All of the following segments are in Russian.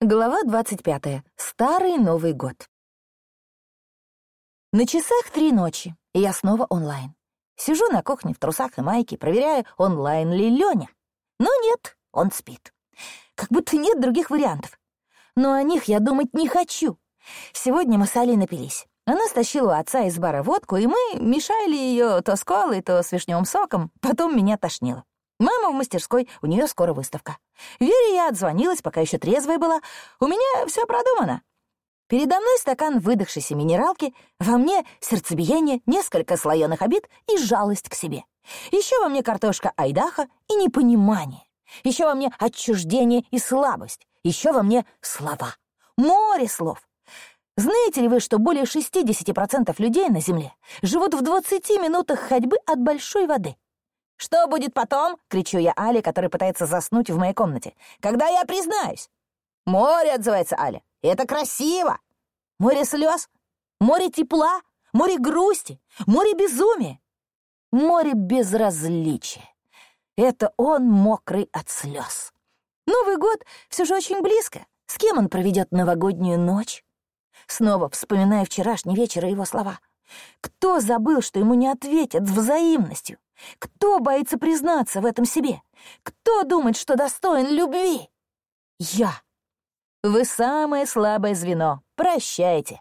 Глава 25. Старый Новый год. На часах три ночи, и я снова онлайн. Сижу на кухне в трусах и майке, проверяю, онлайн ли Лёня. Но нет, он спит. Как будто нет других вариантов. Но о них я думать не хочу. Сегодня мы с Алей напились. Она стащила у отца из бара водку, и мы мешали ее то с колой, то с вишневым соком. Потом меня тошнило. Мама в мастерской, у нее скоро выставка. Вере я отзвонилась, пока еще трезвая была. У меня все продумано. Передо мной стакан выдохшейся минералки, во мне сердцебиение, несколько слоеных обид и жалость к себе. Еще во мне картошка айдаха и непонимание. Еще во мне отчуждение и слабость. Еще во мне слова. Море слов. Знаете ли вы, что более 60% людей на Земле живут в 20 минутах ходьбы от большой воды? «Что будет потом?» — кричу я Але, который пытается заснуть в моей комнате. «Когда я признаюсь?» «Море», — отзывается Аля. «Это красиво!» «Море слез? Море тепла? Море грусти? Море безумия?» «Море безразличия. Это он мокрый от слез. Новый год все же очень близко. С кем он проведет новогоднюю ночь?» Снова вспоминаю вчерашний вечер и его слова. Кто забыл, что ему не ответят взаимностью? Кто боится признаться в этом себе? Кто думает, что достоин любви? Я. Вы самое слабое звено. Прощайте.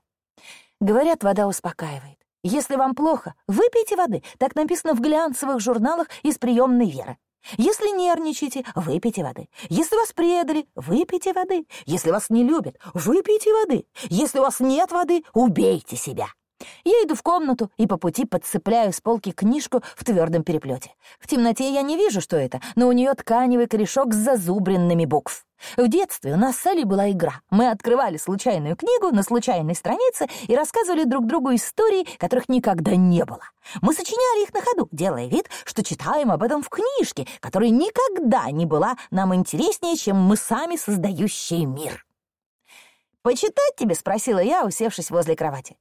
Говорят, вода успокаивает. Если вам плохо, выпейте воды. Так написано в глянцевых журналах из приемной веры. Если нервничаете, выпейте воды. Если вас предали, выпейте воды. Если вас не любят, выпейте воды. Если у вас нет воды, убейте себя. Я иду в комнату и по пути подцепляю с полки книжку в твердом переплете. В темноте я не вижу, что это, но у нее тканевый корешок с зазубренными букв. В детстве у нас с Али была игра. Мы открывали случайную книгу на случайной странице и рассказывали друг другу истории, которых никогда не было. Мы сочиняли их на ходу, делая вид, что читаем об этом в книжке, которая никогда не была нам интереснее, чем мы сами создающие мир. «Почитать тебе?» — спросила я, усевшись возле кровати.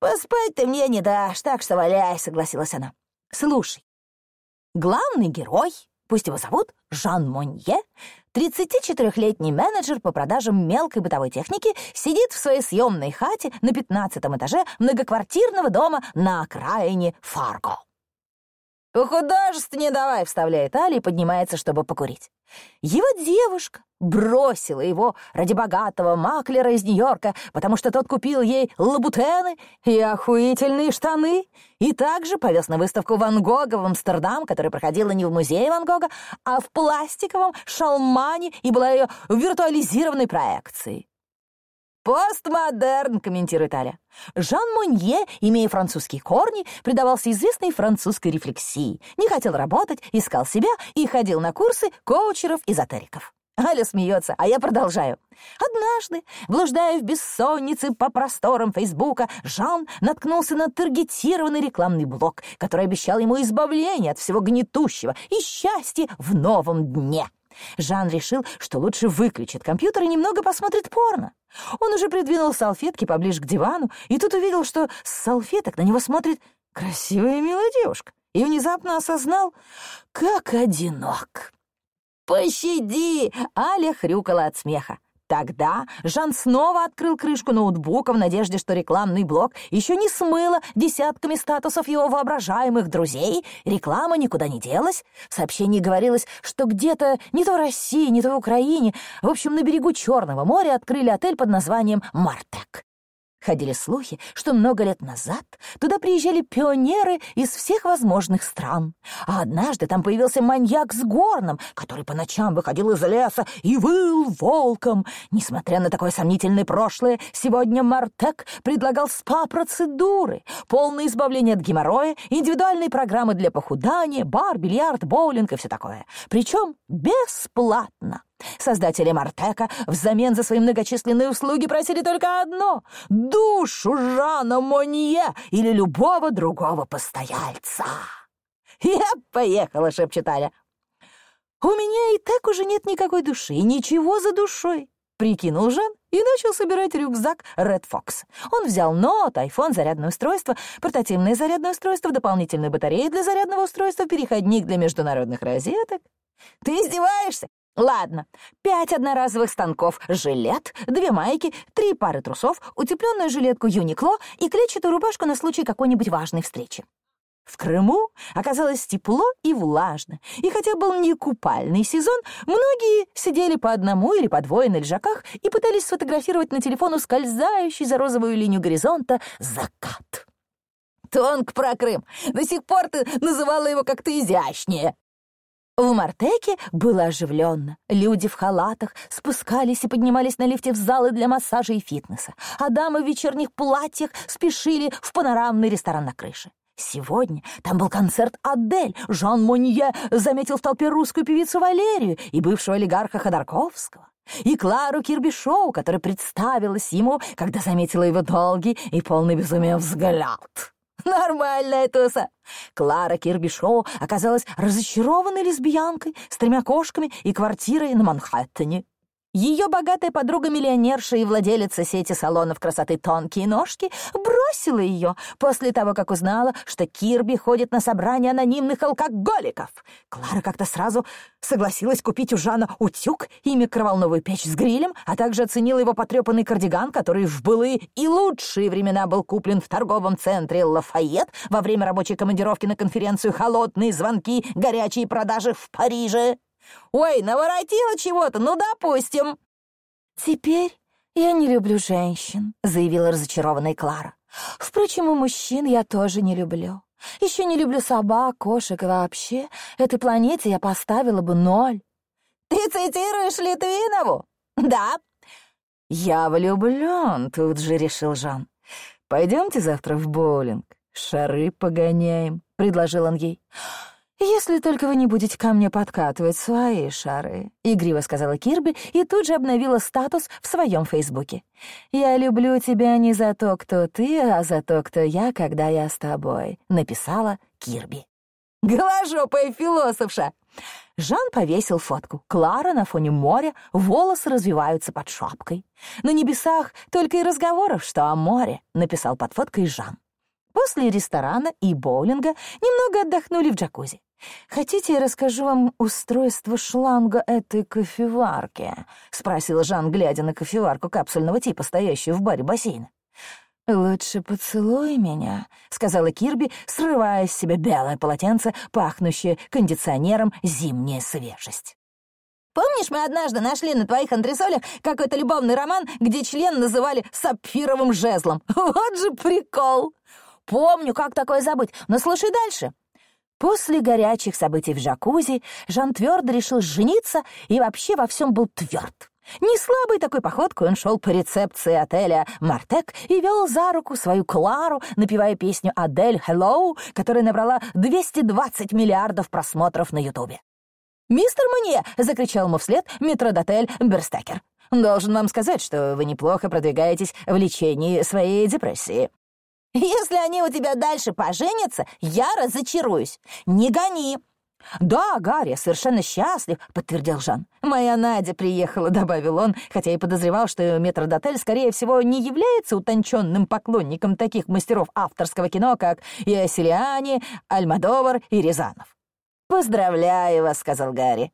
«Поспать ты мне не дашь, так что валяй», — согласилась она. «Слушай, главный герой, пусть его зовут Жан Монье, 34-летний менеджер по продажам мелкой бытовой техники, сидит в своей съемной хате на 15 этаже многоквартирного дома на окраине Фарго. «Художественнее давай», — вставляет Али и поднимается, чтобы покурить. Его девушка бросила его ради богатого маклера из Нью-Йорка, потому что тот купил ей лабутены и охуительные штаны, и также повез на выставку Ван Гога в Амстердам, которая проходила не в музее Ван Гога, а в пластиковом шалмане и была ее виртуализированной проекцией. «Постмодерн», — комментирует Аля. Жан Монье, имея французские корни, предавался известной французской рефлексии, не хотел работать, искал себя и ходил на курсы коучеров-эзотериков. Аля смеется, а я продолжаю. Однажды, блуждая в бессоннице по просторам Фейсбука, Жан наткнулся на таргетированный рекламный блок, который обещал ему избавление от всего гнетущего и счастье в новом дне. Жан решил, что лучше выключит компьютер и немного посмотрит порно. Он уже придвинул салфетки поближе к дивану, и тут увидел, что с салфеток на него смотрит красивая милая девушка, и внезапно осознал, как одинок. «Пощади!» — Аля хрюкала от смеха. Тогда Жан снова открыл крышку ноутбука в надежде, что рекламный блок еще не смыло десятками статусов его воображаемых друзей. Реклама никуда не делась. В сообщении говорилось, что где-то не то в России, не то в Украине, в общем, на берегу Черного моря открыли отель под названием «Мартек». Ходили слухи, что много лет назад туда приезжали пионеры из всех возможных стран. А однажды там появился маньяк с горном, который по ночам выходил из леса и выл волком. Несмотря на такое сомнительное прошлое, сегодня Мартек предлагал спа-процедуры, полное избавление от геморроя, индивидуальные программы для похудания, бар, бильярд, боулинг и все такое. Причем бесплатно. Создатели Мартека взамен за свои многочисленные услуги просили только одно — душу Жана Монье или любого другого постояльца. «Я поехала», — шепчет Аля. «У меня и так уже нет никакой души, ничего за душой», — прикинул Жан и начал собирать рюкзак Red Fox. Он взял нот, айфон, зарядное устройство, портативное зарядное устройство, дополнительную батарею для зарядного устройства, переходник для международных розеток. «Ты издеваешься? Ладно, пять одноразовых станков, жилет, две майки, три пары трусов, утепленную жилетку Юникло и клетчатую рубашку на случай какой-нибудь важной встречи. В Крыму оказалось тепло и влажно, и хотя был не купальный сезон, многие сидели по одному или по двое на лежаках и пытались сфотографировать на телефон ускользающий за розовую линию горизонта закат. «Тонк про Крым! До сих пор ты называла его как-то изящнее!» В Мартеке было оживленно. Люди в халатах спускались и поднимались на лифте в залы для массажа и фитнеса, а дамы в вечерних платьях спешили в панорамный ресторан на крыше. Сегодня там был концерт Адель. Жан Монье заметил в толпе русскую певицу Валерию и бывшего олигарха Ходорковского. И Клару Кирби-Шоу, которая представилась ему, когда заметила его долгий и полный безумия взгляд. Нормальная туса. Клара Кирби-Шоу оказалась разочарованной лесбиянкой с тремя кошками и квартирой на Манхэттене. Ее богатая подруга-миллионерша и владелица сети салонов красоты «Тонкие ножки» бросила ее после того, как узнала, что Кирби ходит на собрание анонимных алкоголиков. Клара как-то сразу согласилась купить у Жана утюг и микроволновую печь с грилем, а также оценила его потрепанный кардиган, который в былые и лучшие времена был куплен в торговом центре «Лафайет» во время рабочей командировки на конференцию «Холодные звонки. Горячие продажи в Париже». Ой, наворотила чего-то, ну, допустим. Теперь я не люблю женщин, заявила разочарованная Клара. Впрочем, и мужчин я тоже не люблю. Еще не люблю собак, кошек и вообще. Этой планете я поставила бы ноль. Ты цитируешь Литвинову? Да. Я влюблен, тут же решил Жан. Пойдемте завтра в боулинг. Шары погоняем, предложил он ей. «Если только вы не будете ко мне подкатывать свои шары», — игриво сказала Кирби и тут же обновила статус в своем Фейсбуке. «Я люблю тебя не за то, кто ты, а за то, кто я, когда я с тобой», — написала Кирби. «Голожопая философша!» Жан повесил фотку. Клара на фоне моря, волосы развиваются под шапкой. На небесах только и разговоров, что о море, написал под фоткой Жан. После ресторана и боулинга немного отдохнули в джакузи. «Хотите, я расскажу вам устройство шланга этой кофеварки?» — спросил Жан, глядя на кофеварку капсульного типа, стоящую в баре бассейна. «Лучше поцелуй меня», — сказала Кирби, срывая с себя белое полотенце, пахнущее кондиционером «Зимняя свежесть». «Помнишь, мы однажды нашли на твоих антресолях какой-то любовный роман, где член называли сапфировым жезлом? Вот же прикол!» «Помню, как такое забыть, но слушай дальше. После горячих событий в джакузи Жан твердо решил жениться и вообще во всем был тверд. Не слабой такой походкой он шел по рецепции отеля «Мартек» и вел за руку свою Клару, напевая песню «Адель Hello», которая набрала 220 миллиардов просмотров на Ютубе. «Мистер Мне!» — закричал ему вслед метродотель Берстекер. «Должен вам сказать, что вы неплохо продвигаетесь в лечении своей депрессии. Если они у тебя дальше поженятся, я разочаруюсь. Не гони!» «Да, Гарри, совершенно счастлив», — подтвердил Жан. «Моя Надя приехала», — добавил он, хотя и подозревал, что метродотель, скорее всего, не является утонченным поклонником таких мастеров авторского кино, как Иосилиани, Альмадовар и Рязанов. «Поздравляю вас», — сказал Гарри.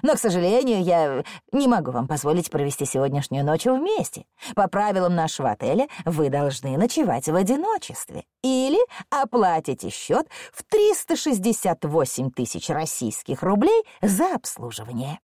Но, к сожалению, я не могу вам позволить провести сегодняшнюю ночь вместе. По правилам нашего отеля вы должны ночевать в одиночестве. Или оплатите счет в 368 тысяч российских рублей за обслуживание.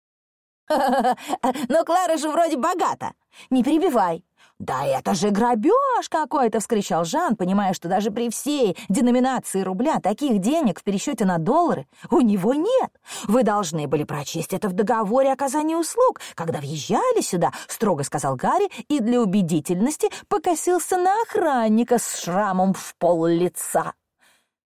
Но Клара же вроде богата. Не перебивай. «Да это же грабеж какой-то!» — вскричал Жан, понимая, что даже при всей деноминации рубля таких денег в пересчете на доллары у него нет. Вы должны были прочесть это в договоре оказания услуг, когда въезжали сюда, — строго сказал Гарри, и для убедительности покосился на охранника с шрамом в пол лица.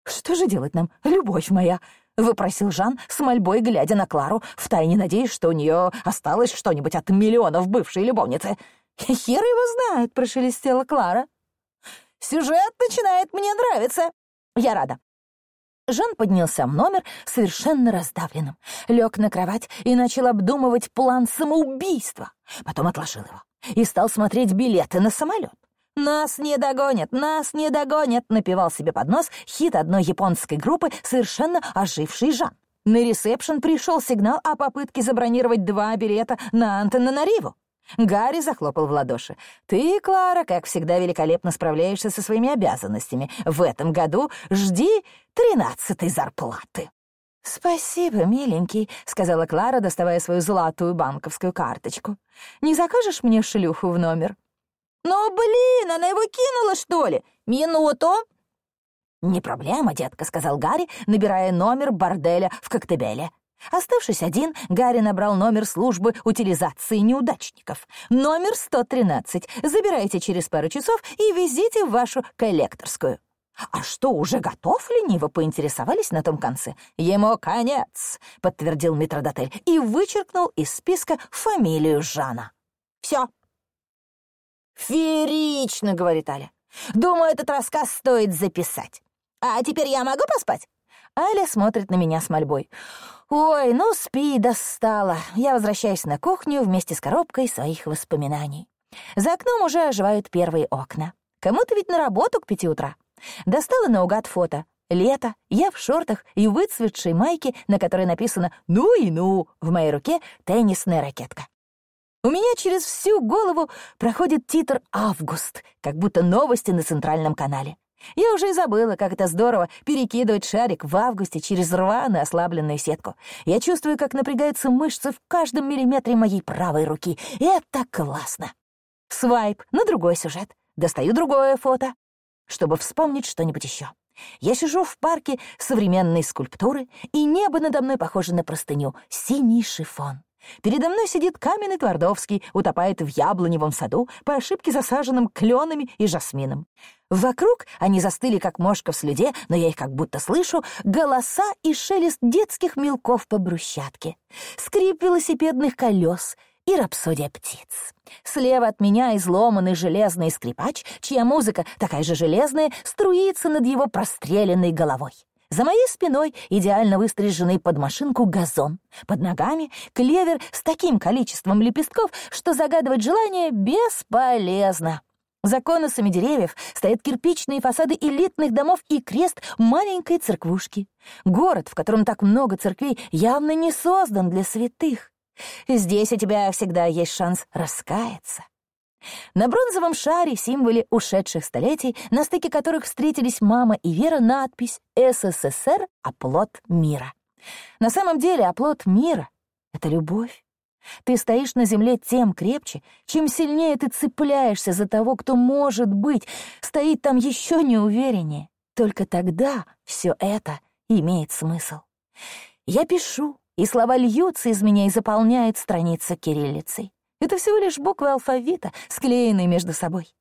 «Что же делать нам, любовь моя?» — выпросил Жан с мольбой, глядя на Клару, втайне надеясь, что у нее осталось что-нибудь от миллионов бывшей любовницы. «Хер его знает», — прошелестела Клара. «Сюжет начинает мне нравиться. Я рада». Жан поднялся в номер совершенно раздавленным, лег на кровать и начал обдумывать план самоубийства. Потом отложил его и стал смотреть билеты на самолет. «Нас не догонят, нас не догонят», — напевал себе под нос хит одной японской группы, совершенно оживший Жан. На ресепшн пришел сигнал о попытке забронировать два билета на Антона на Риву. Гарри захлопал в ладоши. «Ты, Клара, как всегда, великолепно справляешься со своими обязанностями. В этом году жди тринадцатой зарплаты». «Спасибо, миленький», — сказала Клара, доставая свою золотую банковскую карточку. «Не закажешь мне шлюху в номер?» «Ну, блин, она его кинула, что ли? Минуту!» «Не проблема, детка», — сказал Гарри, набирая номер борделя в Коктебеле. Оставшись один, Гарри набрал номер службы утилизации неудачников. Номер 113. Забирайте через пару часов и везите в вашу коллекторскую. «А что, уже готов?» — лениво поинтересовались на том конце. «Ему конец», — подтвердил метродотель и вычеркнул из списка фамилию Жана. «Все». «Феерично», — говорит Аля. «Думаю, этот рассказ стоит записать. А теперь я могу поспать?» Аля смотрит на меня с мольбой. «Ой, ну спи, достала». Я возвращаюсь на кухню вместе с коробкой своих воспоминаний. За окном уже оживают первые окна. Кому-то ведь на работу к пяти утра. Достала наугад фото. Лето, я в шортах и выцветшей майке, на которой написано «Ну и ну», в моей руке теннисная ракетка. У меня через всю голову проходит титр «Август», как будто новости на Центральном канале. Я уже и забыла, как это здорово перекидывать шарик в августе через рваную ослабленную сетку. Я чувствую, как напрягаются мышцы в каждом миллиметре моей правой руки. Это классно. Свайп на другой сюжет. Достаю другое фото, чтобы вспомнить что-нибудь еще. Я сижу в парке современной скульптуры, и небо надо мной похоже на простыню — синий шифон. Передо мной сидит каменный Твардовский, утопает в яблоневом саду, по ошибке засаженным кленами и жасмином. Вокруг они застыли, как мошка в слюде, но я их как будто слышу, голоса и шелест детских мелков по брусчатке, скрип велосипедных колес и рапсодия птиц. Слева от меня изломанный железный скрипач, чья музыка, такая же железная, струится над его простреленной головой. За моей спиной идеально выстриженный под машинку газон. Под ногами клевер с таким количеством лепестков, что загадывать желание бесполезно. За конусами деревьев стоят кирпичные фасады элитных домов и крест маленькой церквушки. Город, в котором так много церквей, явно не создан для святых. Здесь у тебя всегда есть шанс раскаяться. На бронзовом шаре, символе ушедших столетий, на стыке которых встретились мама и Вера, надпись «СССР — оплот мира». На самом деле оплот мира — это любовь. Ты стоишь на земле тем крепче, чем сильнее ты цепляешься за того, кто, может быть, стоит там еще неувереннее. Только тогда все это имеет смысл. Я пишу, и слова льются из меня и заполняют страницы кириллицей. Это всего лишь буквы алфавита, склеенные между собой.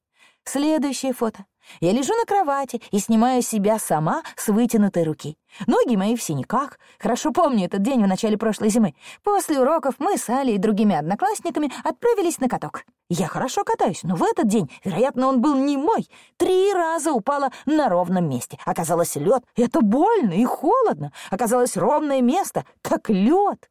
Следующее фото. Я лежу на кровати и снимаю себя сама с вытянутой руки. Ноги мои в синяках. Хорошо помню этот день в начале прошлой зимы. После уроков мы с Алей и другими одноклассниками отправились на каток. Я хорошо катаюсь, но в этот день, вероятно, он был не мой. Три раза упала на ровном месте. Оказалось, лед. Это больно и холодно. Оказалось, ровное место, как лед.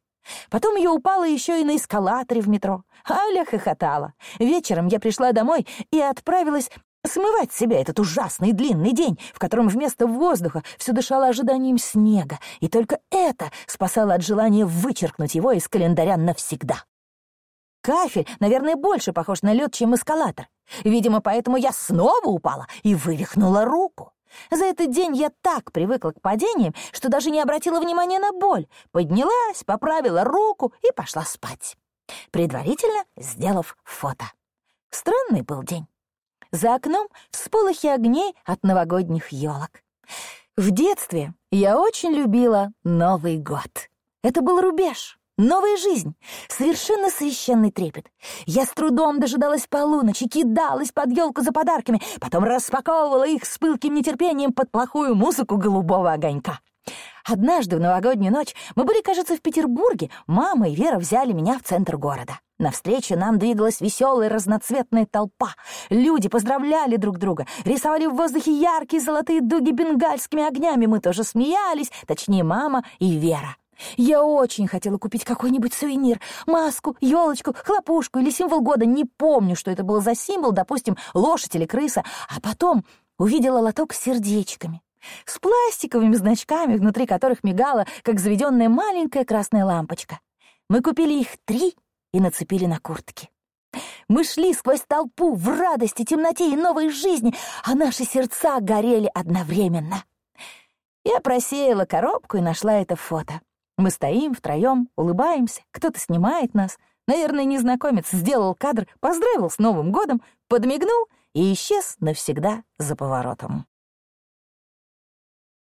Потом я упала еще и на эскалаторе в метро. Аля хохотала. Вечером я пришла домой и отправилась смывать с себя этот ужасный длинный день, в котором вместо воздуха все дышало ожиданием снега, и только это спасало от желания вычеркнуть его из календаря навсегда. Кафель, наверное, больше похож на лед, чем эскалатор. Видимо, поэтому я снова упала и вывихнула руку. За этот день я так привыкла к падениям, что даже не обратила внимания на боль. Поднялась, поправила руку и пошла спать, предварительно сделав фото. Странный был день. За окном всполохи огней от новогодних елок. В детстве я очень любила Новый год. Это был рубеж, Новая жизнь, совершенно священный трепет. Я с трудом дожидалась полуночи, кидалась под елку за подарками, потом распаковывала их с пылким нетерпением под плохую музыку голубого огонька. Однажды в новогоднюю ночь мы были, кажется, в Петербурге. Мама и Вера взяли меня в центр города. Навстречу нам двигалась веселая разноцветная толпа. Люди поздравляли друг друга, рисовали в воздухе яркие золотые дуги бенгальскими огнями. Мы тоже смеялись, точнее, мама и Вера. Я очень хотела купить какой-нибудь сувенир, маску, елочку, хлопушку или символ года. Не помню, что это был за символ, допустим, лошадь или крыса. А потом увидела лоток с сердечками. с пластиковыми значками, внутри которых мигала, как заведенная маленькая красная лампочка. Мы купили их три и нацепили на куртки. Мы шли сквозь толпу в радости, темноте и новой жизни, а наши сердца горели одновременно. Я просеяла коробку и нашла это фото. Мы стоим втроем, улыбаемся, кто-то снимает нас. Наверное, незнакомец сделал кадр, поздравил с Новым годом, подмигнул и исчез навсегда за поворотом.